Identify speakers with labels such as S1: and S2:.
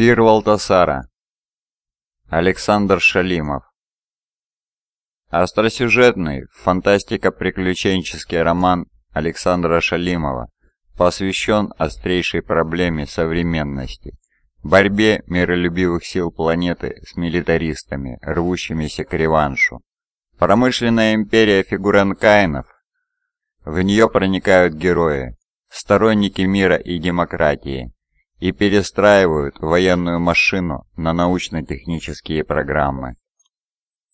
S1: Пир Валтасара. Александр Шалимов. Остросюжетный, фантастико-приключенческий роман Александра Шалимова посвящен острейшей проблеме современности – борьбе миролюбивых сил планеты с милитаристами, рвущимися к реваншу. Промышленная империя фигуранкаинов. В нее проникают герои, сторонники мира и демократии, и перестраивают военную машину на научно-технические программы.